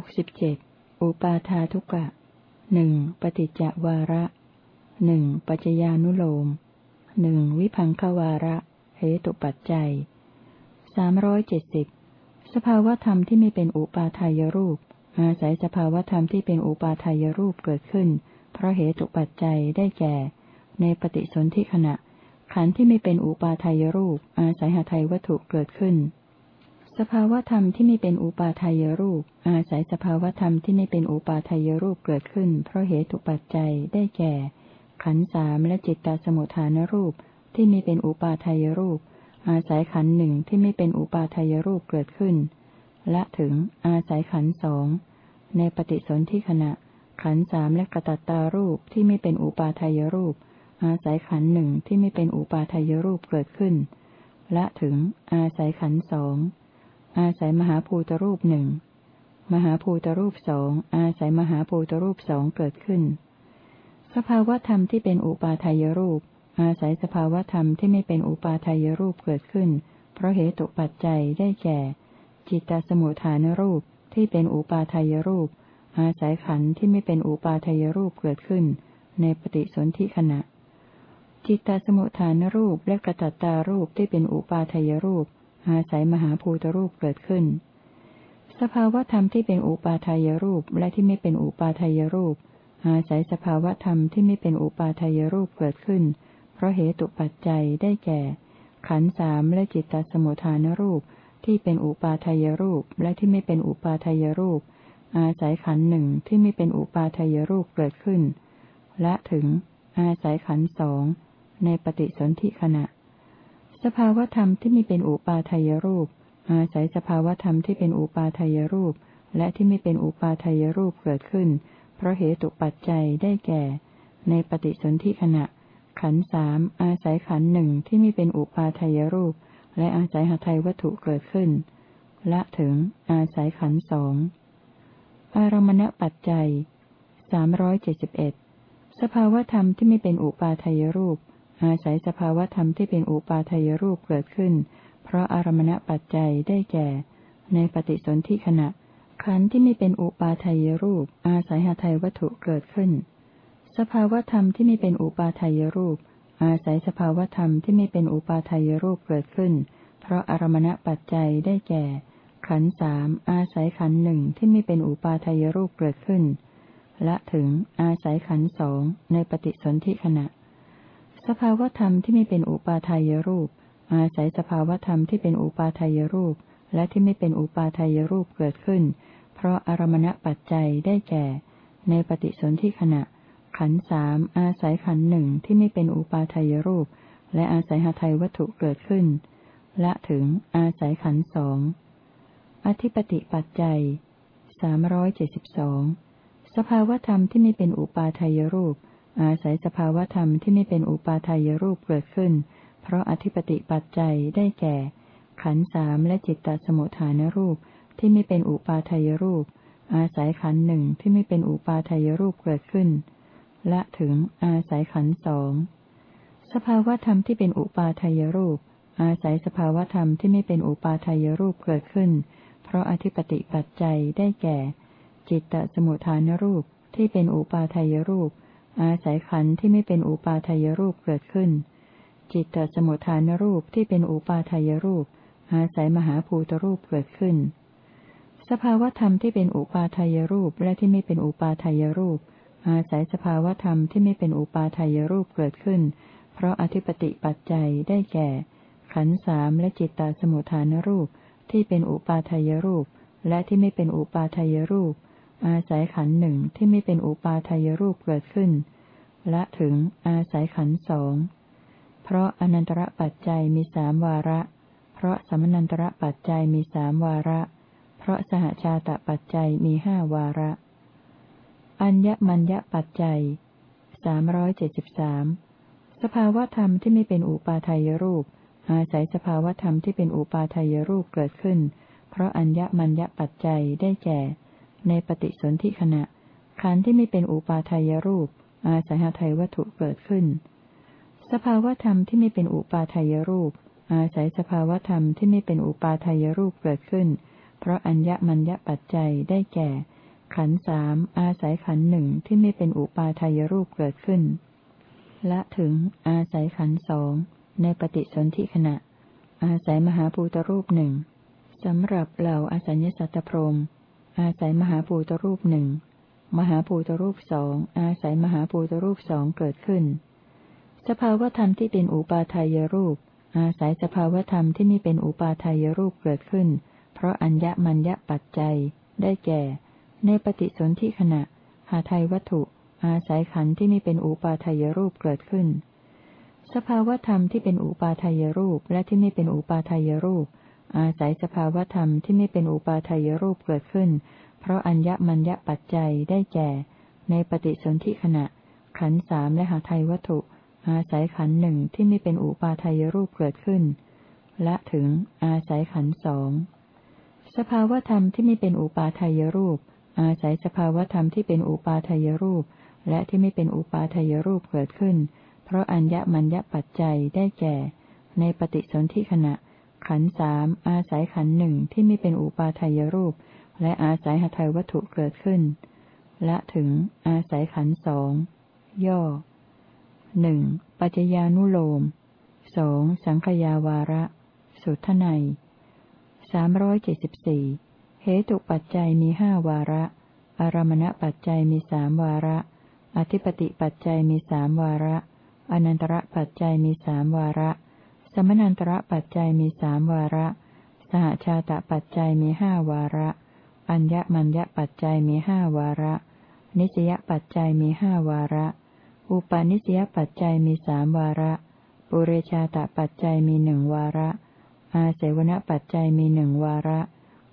กสิบเจ็ดอุปาทาทุกะหนึ่งปฏิจจวาระหนึ่งปัจจญานุโลมหนึ่งวิพังควาระเหตุปัจจัยสามร้อยเจ็ดสิบสภาวธรรมที่ไม่เป็นอุปาทายรูป อาศัยสภาวธรรมที่เป็นอุปาทายรูปเกิดขึ้น เพราะเหตุปัจจัยได้แก่ ในปฏิสนธิขณะ ขันธ์ที่ไม่เป็นอุปาทายรูป อาศัยหาไทยวัตถุเกิดขึ้น สภาวธรรมที่ไม่เป็นอุปาทายรูป อาศัยสภาวธรรมที่ไม่เป็นอุปาทายรูปเกิดขึ้น เพราะเหตุปัจจัยได้แก่ ขันธ์สามและจิตตสมุทฐานรูปที่ไมีเป็นอุปาทายรูป อาศัยขันหนึ่งที่ไม่เป็นอุปาทายรูปเกิดขึ้น และถึงอาศัยขันสองในปฏิสนธิขณะ ขันสามและกระตัตตารูปที่ไม่เป็นอุปาทายรูป อาศัยขันหนึ่งที่ไม่เป็นอุปาทายรูปเกิดขึ้น และถึงอาศัยขันสอง อาศัยมหาภูตรูปหนึ่ง มหาภูตรูปสอง อาศัยมหาภูตรูปสองเกิดขึ้น สภาวธรรมที่เป็นอุปาทายรูป อาศัยสภาวธรรมที่ไม่เป็นอุปาทายรูปเกิดขึ้น เพราะเหตุปัจจัยได้แก่ จิตตสมุทฐานรูปที่เป็นอุปาทายรูป อาศัยขันธ์ที่ไม่เป็นอุปาทายรูปเกิดขึ้น ในปฏิสนธิขณะ จิตตสมุทฐานรูปและกระตัตตารูปที่เป็นอุปาทายรูป อาศัยมหาภูตรูปเกิดขึ้น สภาวธรรมที่เป็นอุปาทายรูปและที่ไม่เป็นอุปาทายรูป อาศัยสภาวธรรมที่ไม่เป็นอุปาทายรูปเกิดขึ้น เพราะเหตุปัจจัยได้แก่ ขันสามและจิตตสมุทฐานรูปที่เป็นอุปาทายรูปและที่ไม่เป็นอุปาทายรูป อาศัยขันหนึ่งที่ไม่เป็นอุปาทายรูปเกิดขึ้น และถึง อาศัยขันสองในปฏิสนธิขณะ สภาวธรรมที่ไม่เป็นอุปาทายรูป อาศัยสภาวธรรมที่เป็นอุปาทายรูป และที่ไม่เป็นอุปาทายรูปเกิดขึ้น เพราะเหตุปัจจัยได้แก่ ในปฏิสนธิขณะ ขันสามอาศัยขันหนึ่งที่ไม่เป็นอุปาทายรูป และอาศัยหทัยวัตถุเกิดขึ้น ละถึง อาศัยขันสองอารมณปัจจัยสามร้อยเจ็ดสิบเอ็ดสภาวธรรมที่ไม่เป็นอุปาทายรูป อาศัยสภาวธรรมที่เป็นอุปาทายรูปเกิดขึ้น เพราะอารมณปัจจัยได้แก่ ในปฏิสนธิขณะ ขันธ์ที่ไม่เป็นอุปาทายรูป อาศัยหาทัยวัตถุเกิดขึ้น สภาวธรรมที่ไม่เป็นอุปาทายรูป อาศัยสภาวธรรมที่ไม่เป็นอุปาทายรูปเกิดขึ้น เพราะอารมณปัจจัยได้แก่ ขันสามอาศัยขันหนึ่งที่ไม่เป็นอุปาทายรูปเกิดขึ้น และถึงอาศัยขันสองในปฏิสนธิขณะ สภาวธรรมที่ไม่เป็นอุปาทายรูป อาศัยสภาวธรรมที่เป็นอุปาทายรูป และที่ไม่เป็นอุปาทายรูปเกิดขึ้น เพราะอารมณปัจจัยได้แก่ ในปฏิสนธิขณะ ขันสามอาศัยขันหนึ่งที่ไม่เป็นอุปาทายรูป และอาศัยหาไทยวัตถุเกิดขึ้น และถึงอาศัยขันสองอธิปติปัจจัยสามร้อยเจ็ดสิบสองสภาวธรรมที่ไม่เป็นอุปาทายรูป อาศัยสภาวธรรมที่ไม่เป็นอุปาทายรูปเกิดขึ้น เพราะอธิปติปัจจัยได้แก่ ขันสามและจิตตสมุทฐานรูปที่ไม่เป็นอุปาทายรูป อาศัยขันหนึ่งที่ไม่เป็นอุปาทายรูปเกิดขึ้น และถึงอาศัยขันสองสภาวธรรมที่เป็นอุปาทายรูป อาศัยสภาวธรรมที่ไม่เป็นอุปาทายรูปเกิดขึ้น เพราะอธิปติปัจจัยได้แก่ จิตตสมุทฐานรูปที่เป็นอุปาทายรูป อาศัยขันที่ไม่เป็นอุปาทายรูปเกิดขึ้น จิตตสมุทฐานรูปที่เป็นอุปาทายรูป อาศัยมหาภูตรูปเกิดขึ้น สภาวธรรมที่เป็นอุปาทายรูปและที่ไม่เป็นอุปาทายรูป อาศัยสภาวธรรมที่ไม่เป็นอุปาทายรูปเกิดขึ้น เพราะอธิปติปัจจัยได้แก่ ขันสามและจิตตาสมุทฐานรูปที่เป็นอุปาทายรูป และที่ไม่เป็นอุปาทายรูปอาศัยขันหนึ่งที่ไม่เป็นอุปาทายรูปเกิดขึ้น ละถึง อาศัยขันสองเพราะอนันตระปัจจัยมีสามวาระ เพราะสมนันตระปัจจัยมีสามวาระ เพราะสหชาตปัจจัยมีห้าวาระ อัญญมัญญปัจจัยสามร้อยเจ็ดสิบสามสภาวธรรมที่ไม่เป็นอุปาทายรูป อาศัยสภาวธรรมที่เป็นอุปาทายรูปเกิดขึ้น เพราะอัญญมัญญปัจจัยได้แก่ ในปฏิสนธิขณะขันธ์ที่ไม่เป็นอุปาทายรูป อาศัยหาไทยวัตถุเกิดขึ้น สภาวธรรมที่ไม่เป็นอุปาทายรูป อาศัยสภาวธรรมที่ไม่เป็นอุปาทายรูปเกิดขึ้น เพราะอัญญมัญญปัจจัยได้แก่ ขันสามอาศัยขันหนึ่งที่ไม่เป็นอุปาทายรูปเกิดขึ้น ละถึง อาศัยขันสองในปฏิสนธิขณะ อาศัยมหาภูตรูปหนึ่งสำหรับเหล่าอสัญญสัตตพรมอาศัยมหาภูตรูปหนึ่ง มหาภูตรูปสองอาศัยมหาภูตรูปสองเกิดขึ้น สภาวธรรมที่เป็นอุปาทายรูป อาศัยสภาวธรรมที่ไม่เป็นอุปาทายรูปเกิดขึ้น เพราะอัญญมัญญปัจจัย ได้แก่ ในปฏิสนธิขณะ หาไทยวัตถุ อาศัยขันธ์ที่ไม่เป็นอุปาทายรูปเกิดขึ้น สภาวธรรมที่เป็นอุปาทายรูปและที่ไม่เป็นอุปาทายรูป อาศัยสภาวธรรมที่ไม่เป็นอุปาทายรูปเกิดขึ้น เพราะอัญญมัญญปัจจัยได้แก่ ในปฏิสนธิขณะ ขันสามและหาไทยวัตถุอาศัยขันหนึ่งที่ไม่เป็นอุปาทายรูปเกิดขึ้น และถึงอาศัยขันสองสภาวธรรมที่ไม่เป็นอุปาทายรูป อาศัยสภาวธรรมที่เป็นอุปาทายรูป และที่ไม่เป็นอุปาทายรูปเกิดขึ้น เพราะอัญญมัญญปัจจัยได้แก่ ในปฏิสนธิขณะ ขันสามอาศัยขันหนึ่งที่ไม่เป็นอุปาทายรูป และอาศัยหทัยวัตถุเกิดขึ้นและถึง อาศัยขันสองย่อหนึ่งปัจจญานุโลมสองสังขยาวาระ สุทไนสามร้อยเจ็ดสิบสี่เหตุปัจจัยมีห้าวาระ อารมณปัจจัยมีสามวาระ อธิปติปัจจัยมีสามวาระ อนันตระปัจจัยมีสามวาระ สมนันตระปัจจัยมีสามวาระ สหชาตปัจจัยมีห้าวาระ อัญญมัญญปัจจัยมีห้าวาระ นิสยปัจจัยมีห้าวาระ อุปาณิสยปัจจัยมีสามวาระ ปุเรชาตปัจจัยมีหนึ่งวาระ อาเสวนปัจจัยมีหนึ่งวาระ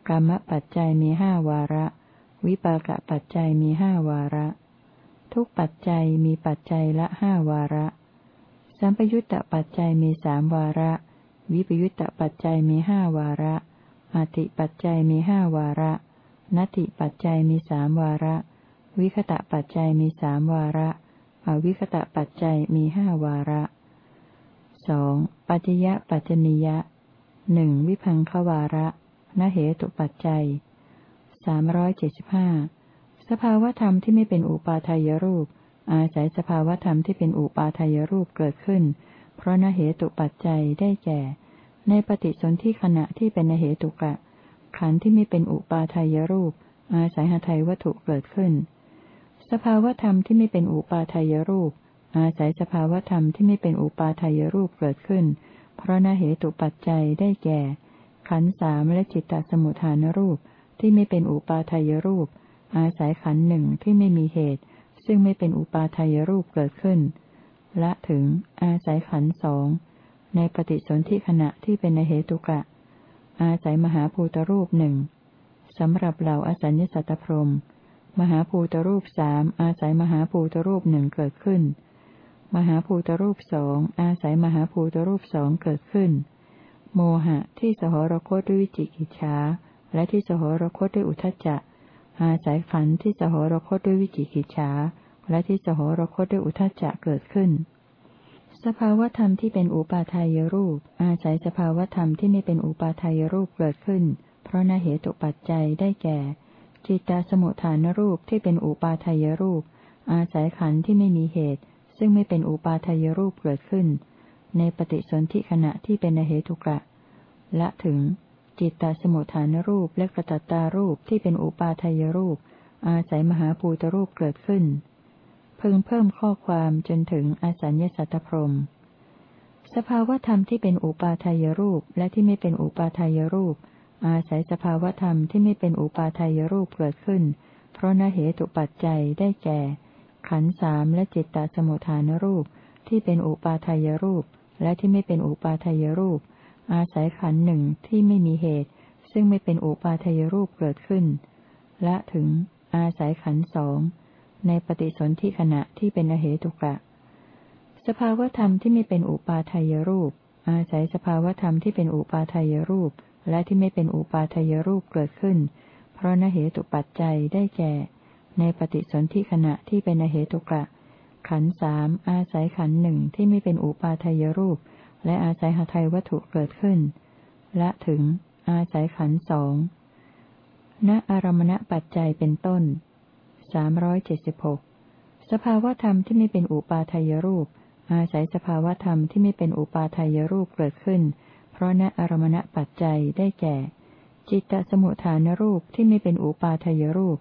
กรรมปัจจัยมีห้าวาระ วิปากปัจจัยมีห้าวาระ ทุกปัจจัยมีปัจจัยละห้าวาระ สัมปยุตตปัจจัยมีสามวาระ วิปยุตตปัจจัยมีห้าวาระอติปัจจัยมีห้าวาระ นัตติปัจจัยมีสามวาระ วิคตะปัจจัยมีสามวาระ อวิคตะปัจจัยมีห้าวาระสองปัจจยะปัจจนิยะหนึ่งวิพังควาระนเหตุปัจจัยสามร้อยเจ็ดสิบห้าสภาวธรรมที่ไม่เป็นอุปาทายรูป อาศัยสภาวธรรมที่เป็นอุปาทายรูปเกิดขึ้น เพราะนเหตุปัจจัยได้แก่ ในปฏิสนธิขณะที่เป็นนเหตุกะ ขันธ์ที่ไม่เป็นอุปาทายรูป อาศัยหทัยวัตถุเกิดขึ้น สภาวธรรมที่ไม่เป็นอุปาทายรูป อาศัยสภาวธรรมที่ไม่เป็นอุปาทายรูปเกิดขึ้น เพราะนาเหตุปัจจัยได้แก่ ขันธ์สามและจิตตสมุทฐานรูปที่ไม่เป็นอุปาทายรูป อาศัยขันธ์หนึ่งที่ไม่มีเหตุ ซึ่งไม่เป็นอุปาทายรูปเกิดขึ้นและถึงอาศัยขันธ์สองในปฏิสนธิขณะที่เป็นในเหตุกะ อาศัยมหาภูตรูปหนึ่งสำหรับเหล่าอสัญญสัตตพรม มหาภูตรูปสามอาศัยมหาภูตรูปหนึ่งเกิดขึ้น มหาภูตรูปสองอาศัยมหาภูตรูปสองเกิดขึ้น โมหะที่สหรคตด้วยวิจิกิจฉาและที่สหรคตด้วยอุทจจะ อาศัยขันธ์ที่สหรคตด้วยวิจิกิจฉาและที่สหรคตด้วยอุทจจะเกิดขึ้น สภาวธรรมที่เป็นอุปาทายรูป อาศัยสภาวธรรมที่ไม่เป็นอุปาทายรูปเกิดขึ้น เพราะนเหตุปัจจัยได้แก่ จิตตสมุทฐานรูปที่เป็นอุปาทายรูป อาศัยขันธ์ที่ไม่มีเหตุ ซึ่งไม่เป็นอุปาทายรูปเกิดขึ้น ในปฏิสนธิขณะที่เป็นนเหตุกะละถึง จิตตสมุทฐานรูปและกระตัตตารูปที่เป็นอุปาทายรูป อาศัยมหาภูตรูปเกิดขึ้น พึงเพิ่มข้อความจนถึงอสัญญสัตตพรม สภาวธรรมที่เป็นอุปาทายรูปและที่ไม่เป็นอุปาทายรูป อาศัยสภาวธรรมที่ไม่เป็นอุปาทายรูปเกิดขึ้น เพราะนเหตุปัจจัยได้แก่ ขันสามและจิตตสมุทฐานรูปที่เป็นอุปาทายรูป และที่ไม่เป็นอุปาทายรูป อาศัยขันหนึ่งที่ไม่มีเหตุ ซึ่งไม่เป็นอุปาทายรูปเกิดขึ้น และถึงอาศัยขันสอง ในปฏิสนธิขณะที่เป็นอเหตุกะ สภาวธรรมที่ไม่เป็นอุปาทายรูป อาศัยสภาวธรรมที่เป็นอุปาทายรูป และที่ไม่เป็นอุปาทายรูปเกิดขึ้น เพราะนเหตุปัจจัยได้แก่ ในปฏิสนธิขณะที่เป็นอเหตุกะ ขันสามอาศัยขันหนึ่งที่ไม่เป็นอุปาทายรูป และอาศัยหทัยวัตถุเกิดขึ้น และถึง อาศัยขันสองณอารมณปัจจัยเป็นต้น สามร้อยเจ็ดสิบหกสภาวธรรมที่ไม่เป็นอุปาทายรูป อาศัยสภาวธรรมที่ไม่เป็นอุปาทายรูปเกิดขึ้น เพราะณอารมณปัจจัยได้แก่ จิตตสมุทฐานรูปที่ไม่เป็นอุปาทายรูป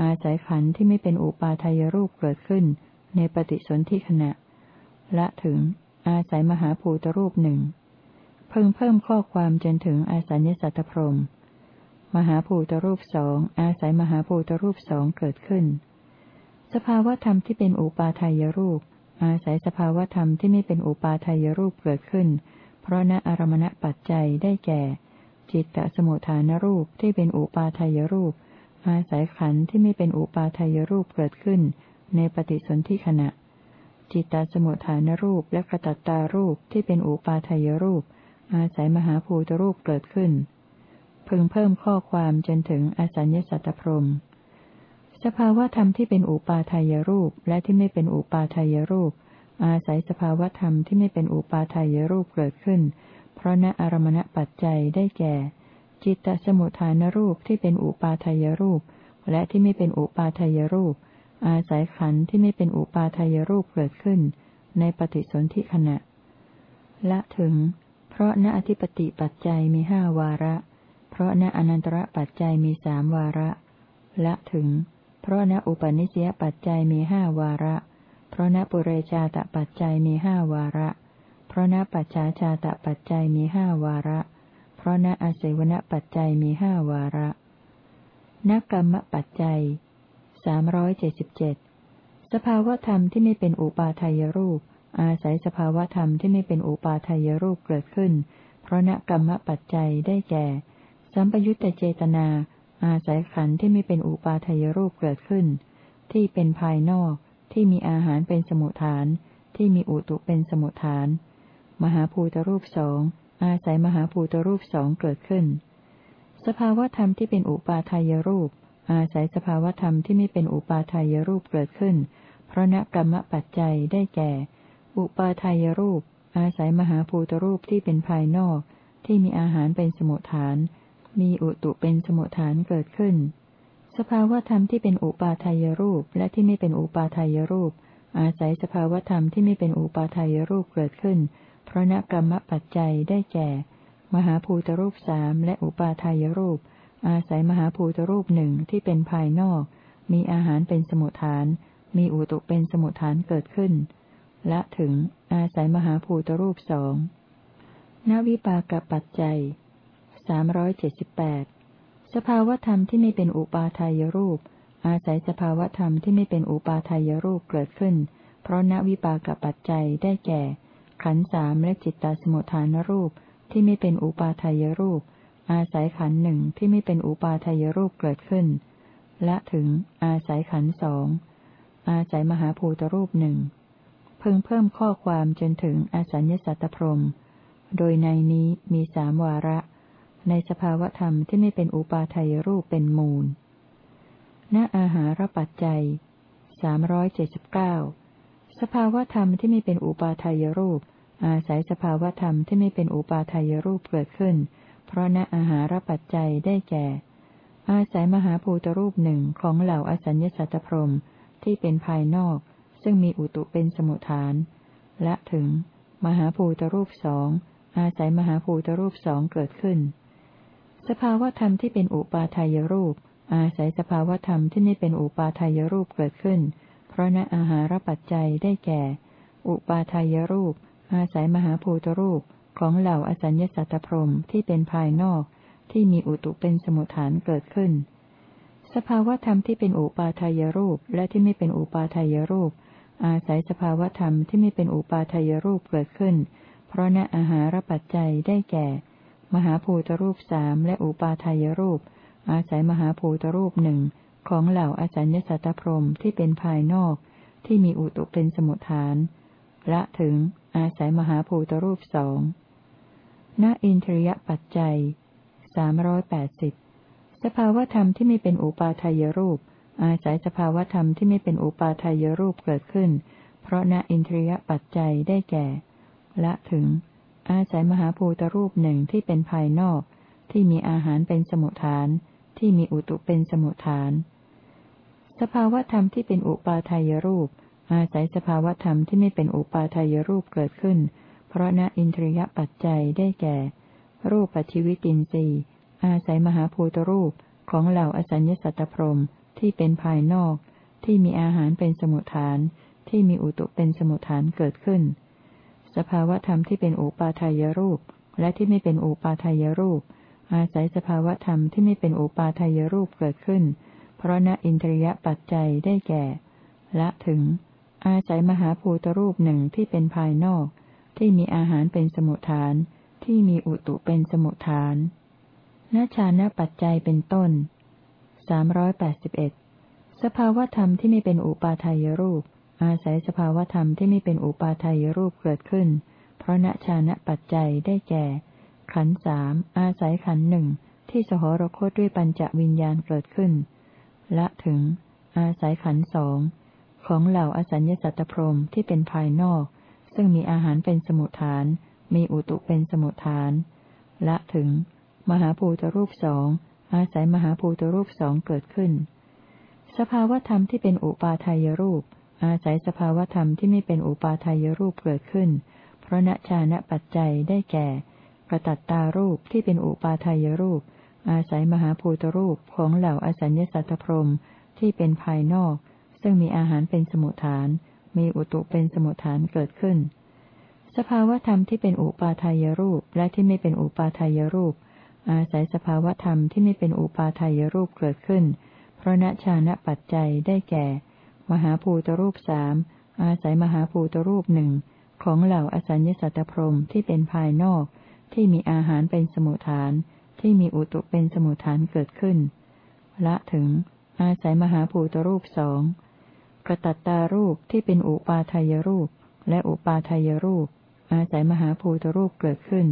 อาศัยขันธ์ที่ไม่เป็นอุปาทายรูปเกิดขึ้น ในปฏิสนธิขณะ ละถึง อาศัยมหาภูตรูปหนึ่งเพิ่งเพิ่มข้อความจนถึงอาศัยสัตตพรม มหาภูตรูปสองอาศัยมหาภูตรูปสองเกิดขึ้น สภาวธรรมที่เป็นอุปาทายรูป อาศัยสภาวธรรมที่ไม่เป็นอุปาทายรูปเกิดขึ้น เพราะณอารมณปัจจัยได้แก่ จิตตสมุทฐานรูปที่เป็นอุปาทายรูป อาศัยขันธ์ที่ไม่เป็นอุปาทายรูปเกิดขึ้น ในปฏิสนธิขณะ จิตตสมุทฐานรูปและกระตัตตารูปที่เป็นอุปาทายรูป อาศัยมหาภูตรูปเกิดขึ้น พึงเพิ่มข้อความจนถึงอสัญญสัตตพรม สภาวธรรมที่เป็นอุปาทายรูปและที่ไม่เป็นอุปาทายรูป อาศัยสภาวธรรมที่ไม่เป็นอุปาทายรูปเกิดขึ้น เพราะณอารมณปัจจัยได้แก่ จิตตสมุทฐานรูปที่เป็นอุปาทายรูป และที่ไม่เป็นอุปาทายรูป อาศัยขันธ์ที่ไม่เป็นอุปาทายรูปเกิดขึ้น ในปฏิสนธิขณะ ละถึง เพราะณอธิปติปัจจัยมีห้าวาระ เพราะณอนันตระปัจจัยมีสามวาระ ละถึง เพราะณอุปนิสยปัจจัยมีห้าวาระ เพราะณปุเรชาตปัจจัยมีห้าวาระ เพราะณปัจฉาชาตปัจจัยมีห้าวาระ เพราะณอาศัยวณปัจจัยมีห้าวาระนักกรรมปัจจัยสามร้อยเจ็ดสิบเจ็ดสภาวธรรมที่ไม่เป็นอุปาทายรูป อาศัยสภาวธรรมที่ไม่เป็นอุปาทายรูปเกิดขึ้น เพราะณกรรมปัจจัยได้แก่ สัมปยุตตเจตนา อาศัยขันธ์ที่ไม่เป็นอุปาทายรูปเกิดขึ้น ที่เป็นภายนอก ที่มีอาหารเป็นสมุทฐาน ที่มีอุตุเป็นสมุทฐาน มหาภูตรูปสองอาศัยมหาภูตรูปสองเกิดขึ้น สภาวธรรมที่เป็นอุปาทายรูป อาศัยสภาวธรรมที่ไม่เป็นอุปาทายรูปเกิดขึ้น เพราะณกรรมปัจจัยได้แก่ อุปาทายรูป อาศัยมหาภูตรูปที่เป็นภายนอก ที่มีอาหารเป็นสมุทฐาน มีอุตุเป็นสมุทฐานเกิดขึ้น สภาวธรรมที่เป็นอุปาทายรูปและที่ไม่เป็นอุปาทายรูป อาศัยสภาวธรรมที่ไม่เป็นอุปาทายรูปเกิดขึ้น เพราะนกรรมปัจจัยได้แก่ มหาภูตรูปสามและอุปาทายรูป อาศัยมหาภูตรูปหนึ่งที่เป็นภายนอก มีอาหารเป็นสมุทฐาน มีอุตุเป็นสมุทฐานเกิดขึ้น และถึงอาศัยมหาภูตรูปสองนวิปากปัจจัย สามร้อยเจ็ดสิบแปดสภาวธรรมที่ไม่เป็นอุปาทายรูป อาศัยสภาวธรรมที่ไม่เป็นอุปาทายรูปเกิดขึ้น เพราะณวิปากปัจจัยได้แก่ ขันสามและจิตตสมุทฐานรูปที่ไม่เป็นอุปาทายรูป อาศัยขันหนึ่งที่ไม่เป็นอุปาทายรูปเกิดขึ้น และถึง อาศัยขันสองอาศัยมหาภูตรูปหนึ่งเพิ่งเพิ่มข้อความจนถึงอาศัญญสัตตพรม โดยในนี้มีสามวาระ ในสภาวธรรมที่ไม่เป็นอุปาทายรูปเป็นมูล ณ อาหารปัจจัยสามร้อยเจ็ดสิบเก้าสภาวธรรมที่ไม่เป็นอุปาทายรูป อาศัยสภาวธรรมที่ไม่เป็นอุปาทายรูปเกิดขึ้น เพราะณอาหารปัจจัยได้แก่ อาศัยมหาภูตรูปหนึ่งของเหล่าอสัญญสัตตพรมที่เป็นภายนอก ซึ่งมีอุตุเป็นสมุทฐาน และถึง มหาภูตรูปสองอาศัยมหาภูตรูปสองเกิดขึ้น สภาวธรรมที่เป็นอุปาทายรูป อาศัยสภาวธรรมที่ไม่เป็นอุปาทายรูปเกิดขึ้น เพราะณอาหารปัจจัยได้แก่ อุปาทายรูป อาศัยมหาภูตรูปของเหล่าอสัญญสัตตพรมที่เป็นภายนอก ที่มีอุตุเป็นสมุทฐานเกิดขึ้น สภาวธรรมที่เป็นอุปาทายรูปและที่ไม่เป็นอุปาทายรูป อาศัยสภาวธรรมที่ไม่เป็นอุปาทายรูปเกิดขึ้น เพราะณอาหารปัจจัยได้แก่ มหาภูตรูปสามและอุปาทายรูป อาศัยมหาภูตรูปหนึ่งของเหล่าอาจารย์สัตตพรมที่เป็นภายนอกที่มีอุตุเป็นสมุทฐานละถึงอาศัยมหาภูตรูปสองณอินทรียปัจจัยสามร้อยแปดสิบสภาวธรรมที่ไม่เป็นอุปาทายรูป อาศัยสภาวธรรมที่ไม่เป็นอุปาทายรูปเกิดขึ้น เพราะณอินทรียปัจจัยได้แก่ ละถึง อาศัยมหาภูตรูปหนึ่งที่เป็นภายนอก ที่มีอาหารเป็นสมุทฐาน ที่มีอุตุเป็นสมุทฐาน สภาวธรรมที่เป็นอุปาทายรูป อาศัยสภาวธรรมที่ไม่เป็นอุปาทายรูปเกิดขึ้น เพราะณอินทรียปัจจัยได้แก่ รูปปัจจิวิตินทรีย์ อาศัยมหาภูตรูปของเหล่าอสัญญสัตตพรมที่เป็นภายนอก ที่มีอาหารเป็นสมุทฐาน ที่มีอุตุเป็นสมุทฐานเกิดขึ้น สภาวธรรมที่เป็นอุปาทายรูป และที่ไม่เป็นอุปาทายรูป อาศัยสภาวธรรมที่ไม่เป็นอุปาทายรูปเกิดขึ้น เพราะณอินทรียปัจจัยได้แก่ ละถึง อาศัยมหาภูตรูปหนึ่งที่เป็นภายนอก ที่มีอาหารเป็นสมุทฐาน ที่มีอุตุเป็นสมุทฐานนชานะปัจจัยเป็นต้นสามร้อยแปดสิบเอ็ดสภาวธรรมที่ไม่เป็นอุปาทายรูป อาศัยสภาวธรรมที่ไม่เป็นอุปาทายรูปเกิดขึ้น เพราะนชานะปัจจัยได้แก่ ขันสามอาศัยขันหนึ่งที่สหรคตด้วยปัญจวิญญาณเกิดขึ้น ละถึง อาศัยขันสองของเหล่าอสัญญสัตตพรมที่เป็นภายนอก ซึ่งมีอาหารเป็นสมุทฐาน มีอุตุเป็นสมุทฐาน ละถึง มหาภูตรูปสองอาศัยมหาภูตรูปสองเกิดขึ้น สภาวธรรมที่เป็นอุปาทายรูป อาศัยสภาวธรรมที่ไม่เป็นอุปาทายรูปเกิดขึ้น เพราะณชานะปัจจัยได้แก่กระตัตตารูปที่เป็นอุปาทายรูป อาศัยมหาภูตรูปของเหล่าอสัญญสัตตพรมที่เป็นภายนอก ซึ่งมีอาหารเป็นสมุทฐาน มีอุตุเป็นสมุทฐานเกิดขึ้น สภาวธรรมที่เป็นอุปาทายรูปและที่ไม่เป็นอุปาทายรูป อาศัยสภาวธรรมที่ไม่เป็นอุปาทายรูปเกิดขึ้น เพราะณชานะปัจจัยได้แก่ มหาภูตรูปสามอาศัยมหาภูตรูปหนึ่งของเหล่าอสัญญสัตตพรมที่เป็นภายนอกที่มีอาหารเป็นสมุทฐาน ที่มีอุตุเป็นสมุทฐานเกิดขึ้น ละถึง อาศัยมหาภูตรูปสองกระตัตตารูปที่เป็นอุปาทายรูป และอุปาทายรูป อาศัยมหาภูตรูปเกิดขึ้น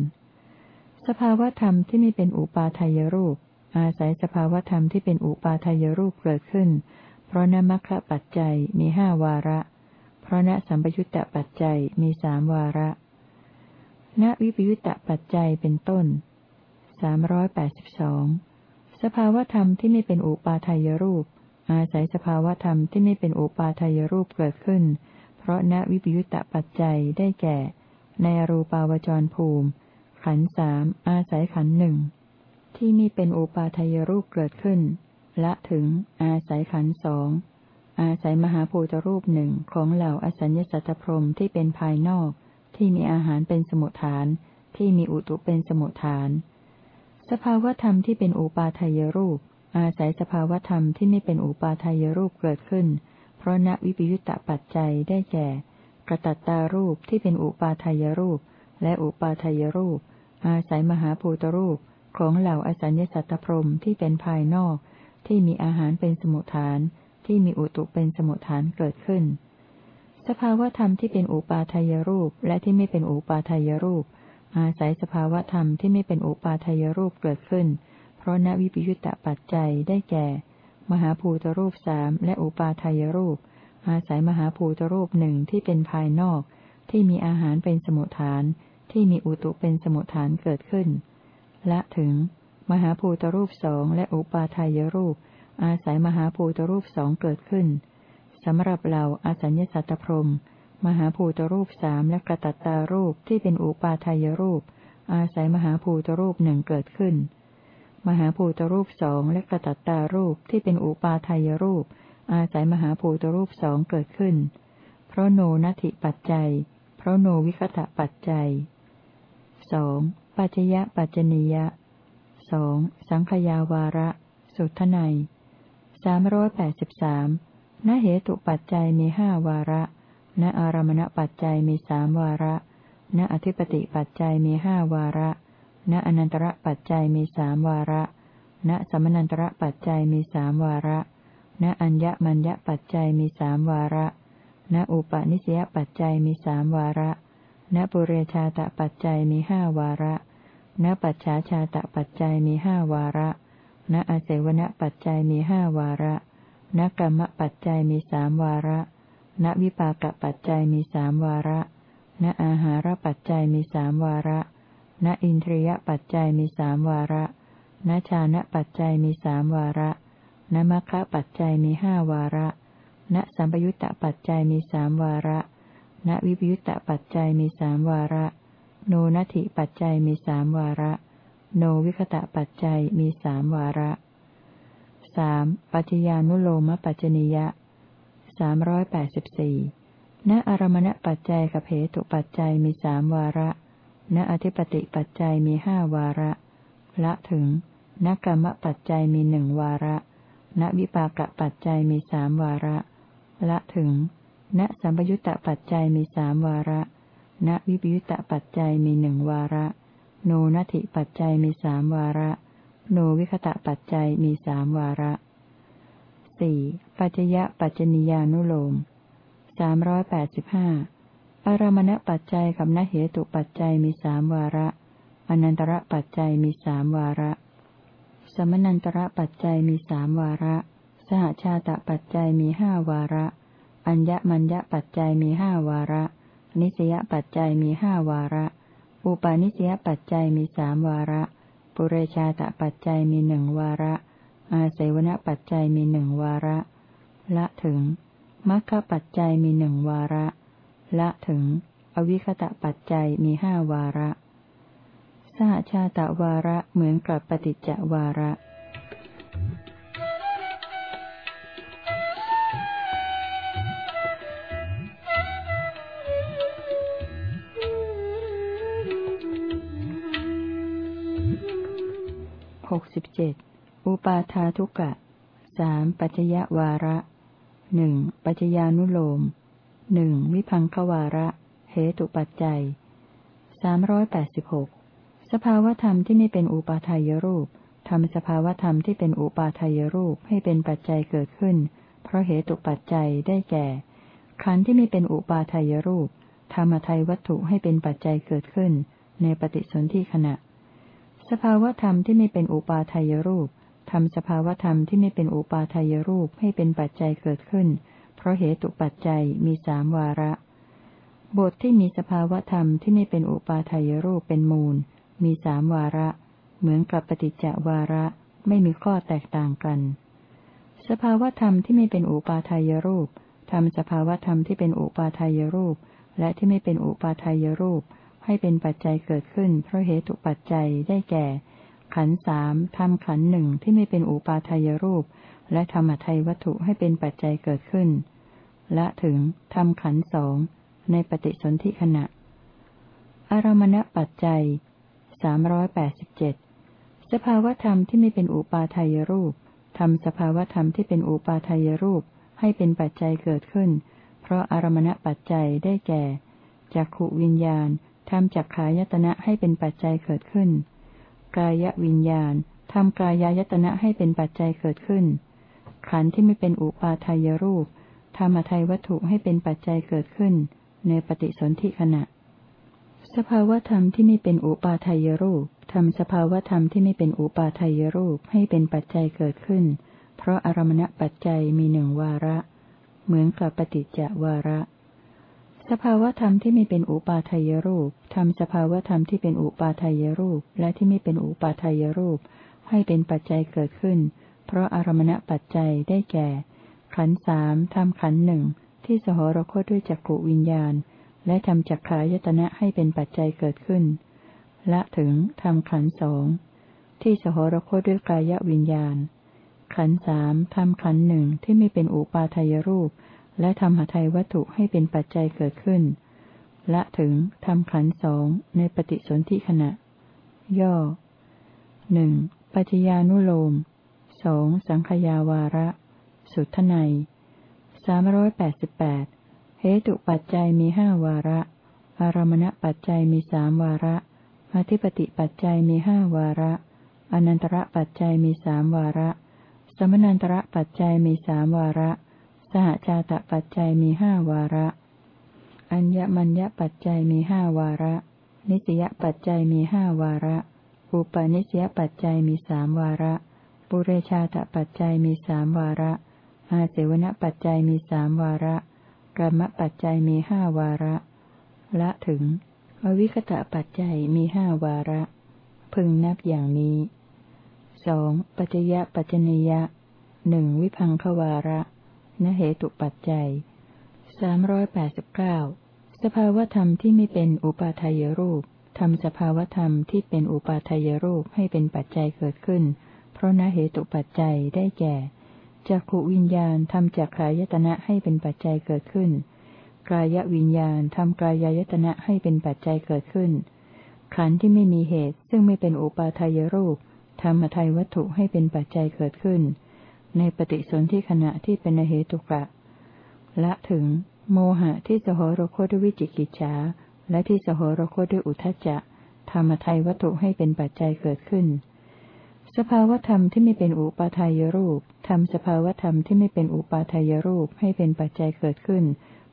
สภาวธรรมที่ไม่เป็นอุปาทายรูป อาศัยสภาวธรรมที่เป็นอุปาทายรูปเกิดขึ้น เพราะนมัคคะปัจจัยมีห้าวาระ เพราะณสัมปยุตตปัจจัยมีสามวาระ ณวิปยุตตปัจจัยเป็นต้นสามร้อยแปดสิบสองสภาวธรรมที่ไม่เป็นอุปาทายรูป อาศัยสภาวธรรมที่ไม่เป็นอุปาทายรูปเกิดขึ้น เพราะณวิปยุตตปัจจัยได้แก่ ในรูปาวจรภูมิ ขันสามอาศัยขันหนึ่งที่มีเป็นอุปาทายรูปเกิดขึ้น ละถึง อาศัยขันสองอาศัยมหาภูตรูปหนึ่งของเหล่าอสัญญสัตตพรมที่เป็นภายนอก ที่มีอาหารเป็นสมุทฐาน ที่มีอุตุเป็นสมุทฐาน สภาวธรรมที่เป็นอุปาทายรูป อาศัยสภาวธรรมที่ไม่เป็นอุปาทายรูปเกิดขึ้น เพราะณวิปยุตตปัจจัยได้แก่กระตัตตารูปที่เป็นอุปาทายรูป และอุปาทายรูป อาศัยมหาภูตรูปของเหล่าอสัญญสัตตพรมที่เป็นภายนอก ที่มีอาหารเป็นสมุทฐาน ที่มีอุตุเป็นสมุทฐานเกิดขึ้น สภาวธรรมที่เป็นอุปาทายรูปและที่ไม่เป็นอุปาทายรูป อาศัยสภาวธรรมที่ไม่เป็นอุปาทายรูปเกิดขึ้น เพราะนวิปยุตตะปัจจัยได้แก่ มหาภูตรูปสามและอุปาทายรูป อาศัยมหาภูตรูปหนึ่งที่เป็นภายนอก ที่มีอาหารเป็นสมุทฐาน ที่มีอุตุเป็นสมุทฐานเกิดขึ้น ละถึง มหาภูตรูปสองและอุปาทายรูป อาศัยมหาภูตรูปสองเกิดขึ้นสำหรับเราอาศัญญสัตตพรมมหาภูตรูปสามและกระตัตตารูปที่เป็นอุปาทายรูป อาศัยมหาภูตรูปหนึ่งเกิดขึ้น มหาภูตรูปสองและกระตัตตารูปที่เป็นอุปาทายรูป อาศัยมหาภูตรูปสองเกิดขึ้น เพราะโนนัตถิปัจจัย เพราะโนวิคตะปัจจัยสองปัจจยปัจจนิยะ สองสังขยาวาระ สุทไนสามร้อยแปดสิบสามณเหตุปัจจัยมีห้าวาระ ณอารมณปัจจัยมีสามวาระ ณอธิปติปัจจัยมีห้าวาระ ณอนันตระปัจจัยมีสามวาระ ณสมนันตระปัจจัยมีสามวาระ ณอัญญมัญญปัจจัยมีสามวาระ ณอุปนิสยปัจจัยมีสามวาระ ณปุเรชาตปัจจัยมีห้าวาระ ณปัจฉาชาตปัจจัยมีห้าวาระ ณอาเสวนปัจจัยมีห้าวาระ ณกรรมปัจจัยมีสามวาระ ณวิปากปัจจัยมีสามวาระ ณอาหารปัจจัยมีสามวาระ ณอินทรียปัจจัยมีสามวาระ ณชานะปัจจัยมีสามวาระ ณมัคคะปัจจัยมีห้าวาระ ณสัมปยุตตปัจจัยมีสามวาระ ณวิปยุตตปัจจัยมีสามวาระ โนนัติปัจจัยมีสามวาระ โนวิคตะปัจจัยมีสามวาระสามปัจจญานุโลมปัจจนิยะสามร้อยแปดสิบสี่ณอารมณปัจจัยกับเหตุปัจจัยมีสามวาระ ณอธิปติปัจจัยมีห้าวาระ ละถึง ณกรรมปัจจัยมีหนึ่งวาระ ณวิปากปัจจัยมีสามวาระ ละถึง ณสัมปยุตตปัจจัยมีสามวาระ ณวิปยุตตปัจจัยมีหนึ่งวาระ โนนัตถิปัจจัยมีสามวาระ โนวิคตะปัจจัยมีสามวาระสี่ปัจจยะปัจจนิยานุโลมสามร้อยแปดสิบห้าอารมณปัจจัยกับนเหตุปัจจัยมีสามวาระ อนันตระปัจจัยมีสามวาระ สมนันตระปัจจัยมีสามวาระ สหชาตปัจจัยมีห้าวาระ อัญญมัญญปัจจัยมีห้าวาระ นิสยปัจจัยมีห้าวาระ อุปาณิสยปัจจัยมีสามวาระ ปุเรชาตปัจจัยมีหนึ่งวาระ อาเสวนปัจจัยมีหนึ่งวาระ ละถึงมัคคปัจจัยมีหนึ่งวาระ ละถึง อวิคตะปัจจัยมีห้าวาระสหชาตะวาระเหมือนกับปฏิจจวาระ หกสิบเจ็ดอุปาทาทุกะสามปัจจยวาระหนึ่งปัจจญานุโลมหนึ่งวิพังควาระ เหตุปัจจัยสามร้อยแปดสิบหกสภาวธรรมที่ไม่เป็นอุปาทายรูปทำสภาวธรรมที่เป็นอุปาทายรูปให้เป็นปัจจัยเกิดขึ้น เพราะเหตุปัจจัยได้แก่ ขันธ์ที่ไม่เป็นอุปาทายรูปธรรมทัยวัตถุให้เป็นปัจจัยเกิดขึ้น ในปฏิสนธิขณะ สภาวธรรมที่ไม่เป็นอุปาทายรูปทำสภาวธรรมที่ไม่เป็นอุปาทายรูปให้เป็นปัจจัยเกิดขึ้น เพราะเหตุปัจจัยมีสามวาระ บทที่มีสภาวธรรมที่ไม่เป็นอุปาทายรูปเป็นมูล มีสามวาระ เหมือนกับปฏิจจวาระ ไม่มีข้อแตกต่างกัน สภาวธรรมที่ไม่เป็นอุปาทายรูปทำสภาวธรรมที่เป็นอุปาทายรูป และที่ไม่เป็นอุปาทายรูป ให้เป็นปัจจัยเกิดขึ้นเพราะเหตุปัจจัยได้แก่ ขันสามทำขันหนึ่งที่ไม่เป็นอุปาทายรูป และธรรมทัยวัตถุให้เป็นปัจจัยเกิดขึ้น และถึงทำขันสองในปฏิสนธิขณะ อารมณปัจจัยสามร้อยแปดสิบเจ็ดสภาวธรรมที่ไม่เป็นอุปาทายรูปทำสภาวธรรมที่เป็นอุปาทายรูปให้เป็นปัจจัยเกิดขึ้น เพราะอารมณปัจจัยได้แก่จักขวิญญาณ ทำจักขายตนะให้เป็นปัจจัยเกิดขึ้น กายวิญญาณทำกายายตนะให้เป็นปัจจัยเกิดขึ้น ขันธ์ที่ไม่เป็นอุปาทายรูปธรรมทัยวัตถุให้เป็นปัจจัยเกิดขึ้น ในปฏิสนธิขณะ สภาวธรรมที่ไม่เป็นอุปาทายรูปทำสภาวธรรมที่ไม่เป็นอุปาทายรูปให้เป็นปัจจัยเกิดขึ้น เพราะอารมณปัจจัยมีหนึ่งวาระ เหมือนกับปฏิจจวาระ สภาวธรรมที่ไม่เป็นอุปาทายรูปทำสภาวธรรมที่เป็นอุปาทายรูป และที่ไม่เป็นอุปาทายรูป ให้เป็นปัจจัยเกิดขึ้น เพราะอารมณปัจจัยได้แก่ ขันสามทำขันหนึ่งที่สหรคตด้วยจักขวิญญาณ และทำจักขายตนะให้เป็นปัจจัยเกิดขึ้นและถึงทำขันสองที่สหรคตด้วยกายวิญญาณ ขันสามทำขันหนึ่งที่ไม่เป็นอุปาทายรูป และทำหทัยวัตถุให้เป็นปัจจัยเกิดขึ้น ละถึงทำขันสองในปฏิสนธิขณะ ย่อหนึ่งปัจญานุโลมสองสังขยาวาระ สุทไนสามร้อยแปดสิบแปดเหตุปัจจัยมีห้าวาระ อารมณปัจจัยมีสามวาระ อธิปติปัจจัยมีห้าวาระ อนันตระปัจจัยมีสามวาระ สมนันตระปัจจัยมีสามวาระ สหชาตปัจจัยมีห้าวาระ อัญญมัญญปัจจัยมีห้าวาระ นิสยปัจจัยมีห้าวาระ อุปนิสยปัจจัยมีสามวาระ ปุเรชาตปัจจัยมีสามวาระ อาเสวนปัจจัยมีสามวาระกรรมปัจจัยมีห้าวาระ ละถึง อวิคตะปัจจัยมีห้าวาระ พึงนับอย่างนี้สองปัจจยะปัจจนิยะหนึ่งวิพังควาระ นเหตุปัจจัยสามร้อยแปดสิบเก้าสภาวธรรมที่ไม่เป็นอุปาทายรูปทำสภาวธรรมที่เป็นอุปาทายรูปให้เป็นปัจจัยเกิดขึ้น เพราะนเหตุปัจจัยได้แก่จักขวิญญาณทำจักขายตนะให้เป็นปัจจัยเกิดขึ้น กายวิญญาณทำกายายตนะให้เป็นปัจจัยเกิดขึ้น ขันธ์ที่ไม่มีเหตุซึ่งไม่เป็นอุปาทายรูปทำอทัยวัตถุให้เป็นปัจจัยเกิดขึ้น ในปฏิสนธิขณะที่เป็นเหตุกะ ละถึง โมหะที่สหรคตด้วยวิจิกิจฉาและที่สหรคตด้วยอุทจจะธรรมทัยวัตถุให้เป็นปัจจัยเกิดขึ้น สภาวธรรมที่ไม่เป็นอุปาทายรูปทำสภาวธรรมที่ไม่เป็นอุปาทายรูปให้เป็นปัจจัยเกิดขึ้น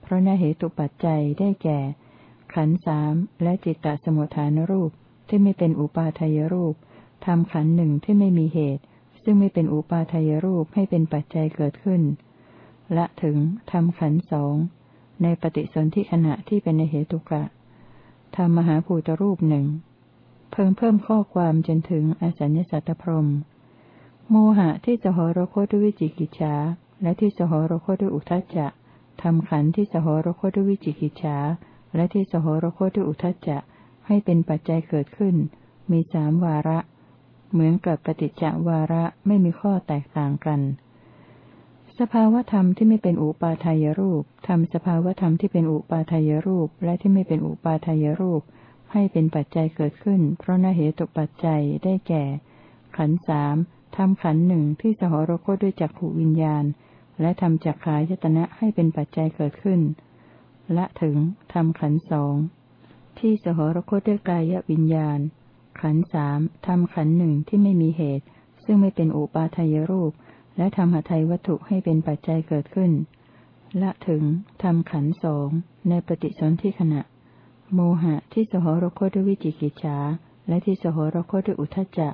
เพราะนเหตุปัจจัยได้แก่ ขันสามและจิตตสมุทฐานรูปที่ไม่เป็นอุปาทายรูปทำขันหนึ่งที่ไม่มีเหตุ ซึ่งไม่เป็นอุปาทายรูปให้เป็นปัจจัยเกิดขึ้น ละถึงทำขันสองในปฏิสนธิขณะที่เป็นในเหตุกะทำมหาภูตรูปหนึ่ง เพิ่มเพิ่มข้อความจนถึงอสัญญสัตตพรม โมหะที่สหรคตด้วยวิจิกิจฉาและที่สหรคตด้วยอุทจจะทำขันที่สหรคตด้วยวิจิกิจฉาและที่สหรคตด้วยอุทจจะให้เป็นปัจจัยเกิดขึ้น มีสามวาระ เหมือนกับปฏิจจวาระไม่มีข้อแตกต่างกัน สภาวธรรมที่ไม่เป็นอุปาทายรูปทำสภาวธรรมที่เป็นอุปาทายรูป และที่ไม่เป็นอุปาทายรูป ให้เป็นปัจจัยเกิดขึ้น เพราะนเหตุปัจจัยได้แก่ ขันสามทำขันหนึ่งที่สหรคตด้วยจักขวิญญาณ และทำจักขายตนะให้เป็นปัจจัยเกิดขึ้น และถึงทำขันสองที่สหรคตด้วยกายวิญญาณ ขันสามทำขันหนึ่งที่ไม่มีเหตุ ซึ่งไม่เป็นอุปาทายรูป และทำหทัยวัตถุให้เป็นปัจจัยเกิดขึ้น ละถึงทำขันสองในปฏิสนธิขณะ โมหะที่สหรคตด้วยวิจิกิจฉาและที่สหรคตด้วยอุทจจะ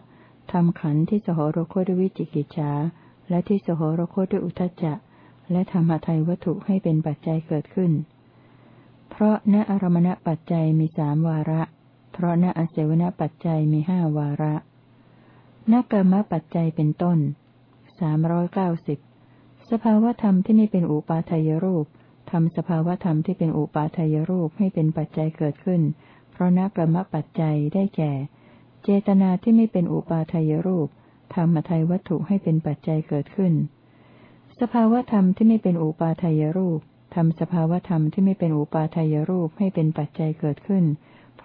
ทำขันที่สหรคตด้วยวิจิกิจฉาและที่สหรคตด้วยอุทจจะ และธรรมทัยวัตถุให้เป็นปัจจัยเกิดขึ้น เพราะณอารมณปัจจัยมีสามวาระ เพราะณอเสวนปัจจัยมีห้าวาระณกรรมปัจจัยเป็นต้นสามร้อยเก้าสิบสภาวธรรมที่ไม่เป็นอุปาทายรูปทำสภาวธรรมที่เป็นอุปาทายรูปให้เป็นปัจจัยเกิดขึ้น เพราะณกรรมปัจจัยได้แก่ เจตนาที่ไม่เป็นอุปาทายรูปธรรมทัยวัตถุให้เป็นปัจจัยเกิดขึ้น สภาวธรรมที่ไม่เป็นอุปาทายรูปทำสภาวธรรมที่ไม่เป็นอุปาทายรูปให้เป็นปัจจัยเกิดขึ้น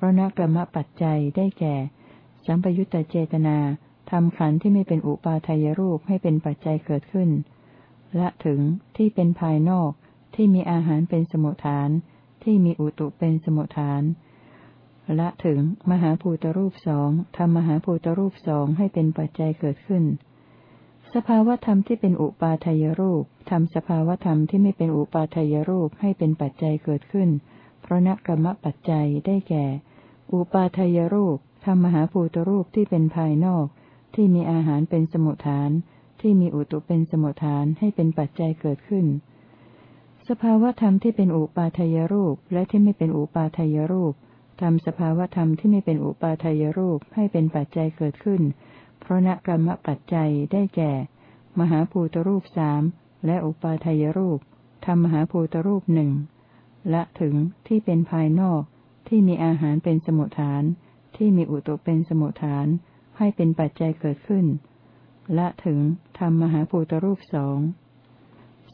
เพราะนักรรมปัจจัยได้แก่ สัมปยุตตเจตนาทำขันที่ไม่เป็นอุปาทายรูปให้เป็นปัจจัยเกิดขึ้น และถึงที่เป็นภายนอกที่มีอาหารเป็นสมุทฐาน ที่มีอุตุเป็นสมุทฐานและถึงมหาภูตรูปสองทำมหาภูตรูปสองให้เป็นปัจจัยเกิดขึ้น สภาวธรรมที่เป็นอุปาทายรูปทำสภาวธรรมที่ไม่เป็นอุปาทายรูปให้เป็นปัจจัยเกิดขึ้น เพราะนักกรรมปัจจัยได้แก่ อุปาทายรูปทำมหาภูตรูปที่เป็นภายนอก ที่มีอาหารเป็นสมุทฐาน ที่มีอุตุเป็นสมุทฐานให้เป็นปัจจัยเกิดขึ้น สภาวธรรมที่เป็นอุปาทายรูปและที่ไม่เป็นอุปาทายรูปทำสภาวธรรมที่ไม่เป็นอุปาทายรูปให้เป็นปัจจัยเกิดขึ้น เพราะณกรรมปัจจัยได้แก่ มหาภูตรูปสามและอุปาทายรูปทำมหาภูตรูปหนึ่งละถึงที่เป็นภายนอก ที่มีอาหารเป็นสมุทฐาน ที่มีอุตุเป็นสมุทฐาน ให้เป็นปัจจัยเกิดขึ้น ละถึงทำมหาภูตรูปสอง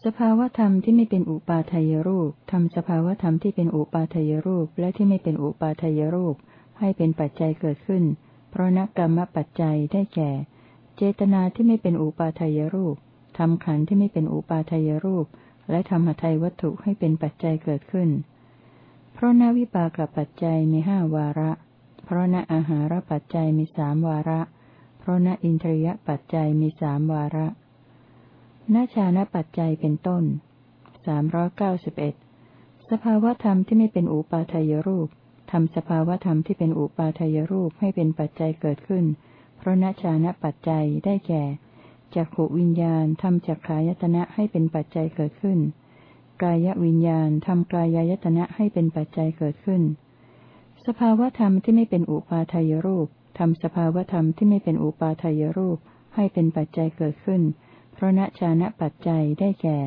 สภาวธรรมที่ไม่เป็นอุปาทายรูปทำสภาวธรรมที่เป็นอุปาทายรูปและที่ไม่เป็นอุปาทายรูป ให้เป็นปัจจัยเกิดขึ้น เพราะนักกรรมปัจจัยได้แก่ เจตนาที่ไม่เป็นอุปาทายรูปทำขันที่ไม่เป็นอุปาทายรูป และทำหทัยวัตถุให้เป็นปัจจัยเกิดขึ้น เพราะนวิปากปัจจัยมีห้าวาระ เพราะนอาหารปัจจัยมีสามวาระ เพราะนอินทรียปัจจัยมีสามวาระนาชานะปัจจัยเป็นต้นสามร้อยเก้าสิบเอ็ดสภาวธรรมที่ไม่เป็นอุปาทายรูปทำสภาวธรรมที่เป็นอุปาทายรูปให้เป็นปัจจัยเกิดขึ้น เพราะนาชานะปัจจัยได้แก่จักขวิญญาณทำจักขายตนะให้เป็นปัจจัยเกิดขึ้น กายวิญญาณทำกายายตนะให้เป็นปัจจัยเกิดขึ้น สภาวธรรมที่ไม่เป็นอุปาทายรูปทำสภาวธรรมที่ไม่เป็นอุปาทายรูปให้เป็นปัจจัยเกิดขึ้น เพราะณชานะปัจจัยได้แก่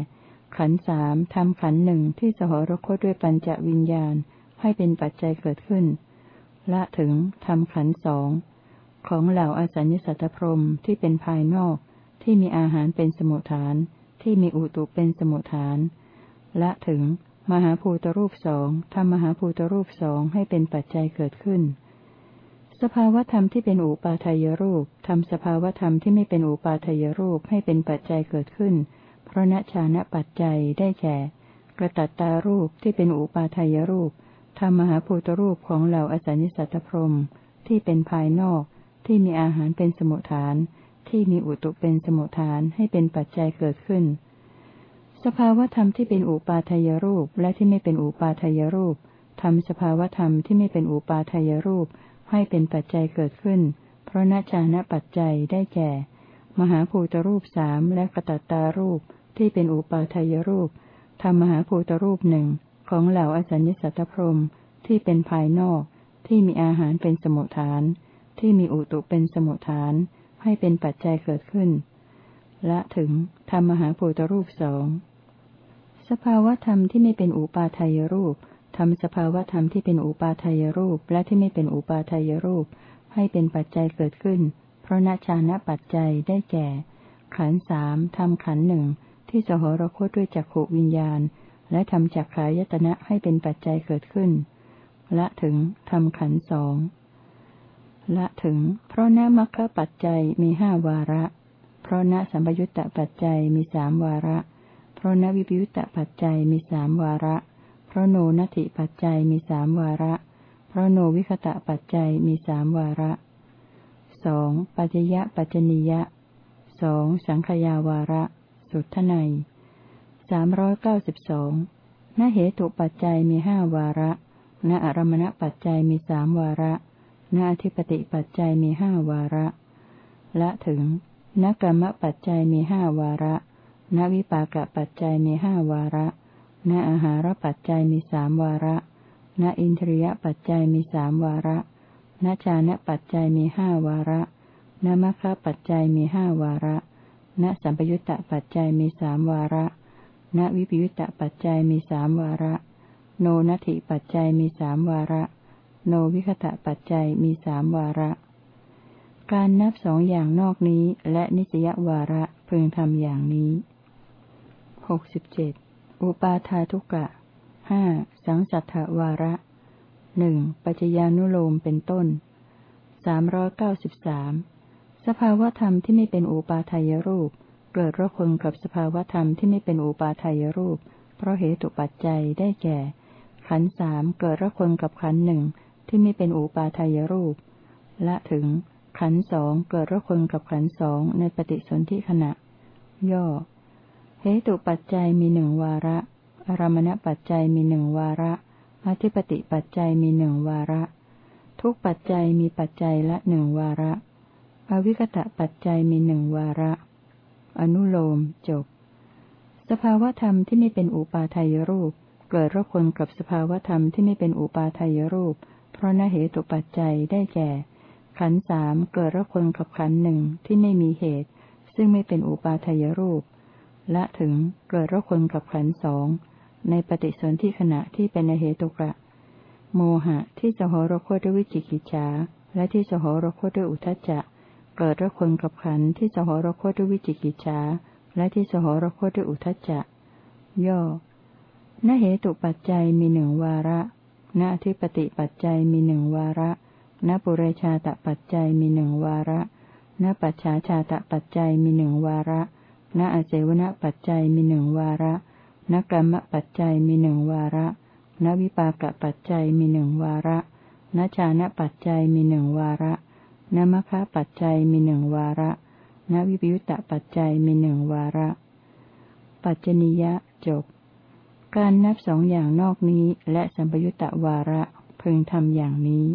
ขันสามทำขันหนึ่งที่สหรคตด้วยปัญจวิญญาณให้เป็นปัจจัยเกิดขึ้น ละถึงทำขันสองของเหล่าอาสัญสัตตพรมที่เป็นภายนอก ที่มีอาหารเป็นสมุทฐาน ที่มีอุตุเป็นสมุทฐาน ละถึง มหาภูตรูปสองทำมหาภูตรูปสองให้เป็นปัจจัยเกิดขึ้น สภาวธรรมที่เป็นอุปาทายรูปทำสภาวธรรมที่ไม่เป็นอุปาทายรูปให้เป็นปัจจัยเกิดขึ้น เพราะณชานะปัจจัยได้แก่กระตัตตารูปที่เป็นอุปาทายรูปทำมหาภูตรูปของเหล่าอสัญญสัตตพรมที่เป็นภายนอก ที่มีอาหารเป็นสมุทฐาน ที่มีอุตุเป็นสมุทฐานให้เป็นปัจจัยเกิดขึ้น สภาวธรรมที่เป็นอุปาทายรูปและที่ไม่เป็นอุปาทายรูปทำสภาวธรรมที่ไม่เป็นอุปาทายรูป ให้เป็นปัจจัยเกิดขึ้น เพราะนัจานะปัจจัยได้แก่ มหาภูตรูปสามและกตัตตารูปที่เป็นอุปาทายรูปทำมหาภูตรูปหนึ่งของเหล่าอสัญญสัตตพรมที่เป็นภายนอกที่มีอาหารเป็นสมุทฐาน ที่มีอุตุเป็นสมุทฐาน ให้เป็นปัจจัยเกิดขึ้น และถึงทำมหาภูตรูปสอง สภาวธรรมที่ไม่เป็นอุปาทายรูปทำสภาวธรรมที่เป็นอุปาทายรูปและที่ไม่เป็นอุปาทายรูป ให้เป็นปัจจัยเกิดขึ้น เพราะนาชานะปัจจัยได้แก่ ขันสามทำขันหนึ่งที่สหรคตด้วยจักขวิญญาณ และทำจักขายตนะให้เป็นปัจจัยเกิดขึ้น ละถึงทำขันสองละถึง เพราะนมัคคะปัจจัยมีห้าวาระ เพราะนสัมปยุตตปัจจัยมีสามวาระ เพราะนวิปยุตตปัจจัยมีสามวาระ เพราะโนนัติปัจจัยมีสามวาระ เพราะโนวิคตะปัจจัยมีสามวาระสองปัจยะปัจจนิยะสองสังขยาวาระ สุทไนสามร้อยเก้าสิบสองนเหตุปัจจัยมีห้าวาระณอารมณปัจจัยมีสามวาระณอธิปติปัจจัยมีห้าวาระและถึงนกรรมปัจจัยมีห้าวาระ ณวิปากปัจจัยมีห้าวาระ ณอาหารปัจจัยมีสามวาระ ณอินทรียปัจจัยมีสามวาระณชานะปัจจัยมีห้าวาระณมัคคะปัจจัยมีห้าวาระ ณสัมปยุตตปัจจัยมีสามวาระ ณวิปยุตตปัจจัยมีสามวาระ โนนัตถิปัจจัยมีสามวาระ โนวิคตะปัจจัยมีสามวาระ การนับสองอย่างนอกนี้และนิสยวาระพึงทำอย่างนี้ หกสิบเจ็ดอุปาทาทุกะห้าสังสัทธวาระหนึ่งปัจจญานุโลมเป็นต้นสามร้อยเก้าสิบสามสภาวธรรมที่ไม่เป็นอุปาทายรูป เกิดระคนกับสภาวธรรมที่ไม่เป็นอุปาทายรูป เพราะเหตุปัจจัยได้แก่ ขันสามเกิดระคนกับขันหนึ่งที่ไม่เป็นอุปาทายรูป และถึง ขันสองเกิดระคนกับขันสองในปฏิสนธิขณะ ย่อ เหตุปัจจัยมีหนึ่งวาระ อารมณปัจจัยมีหนึ่งวาระ อธิปติปัจจัยมีหนึ่งวาระ ทุกปัจจัยมีปัจจัยละหนึ่งวาระ อวิคตะปัจจัยมีหนึ่งวาระ อนุโลมจบ สภาวธรรมที่ไม่เป็นอุปาทายรูป เกิดระคนกับสภาวธรรมที่ไม่เป็นอุปาทายรูป เพราะนเหตุปัจจัยได้แก่ ขันสามเกิดระคนกับขันหนึ่งที่ไม่มีเหตุ ซึ่งไม่เป็นอุปาทายรูป ละถึงเกิดระคนกับขันสองในปฏิสนธิขณะที่เป็นเหตุกะ โมหะที่สหรคตด้วยวิจิกิจฉาและที่สหรคตด้วยอุทจจะ เกิดระคนกับขันที่สหรคตด้วยวิจิกิจฉาและที่สหรคตด้วยอุทจจะ ย่อนเหตุปัจจัยมีหนึ่งวาระณทิปติปัจจัยมีหนึ่งวาระณปุเรชาตปัจจัยมีหนึ่งวาระณปัจฉาชาตปัจจัยมีหนึ่งวาระ ณอาเจวณปัจจัยมีหนึ่งวาระณกรรมปัจจัยมีหนึ่งวาระณวิปากปัจจัยมีหนึ่งวาระณชานะปัจจัยมีหนึ่งวาระณมคคะปัจจัยมีหนึ่งวาระณวิปยุตตปัจจัยมีหนึ่งวาระ ปัจจนิยะจบ การนับสองอย่างนอกนี้และสัมปยุตตวาระพึงทำอย่างนี้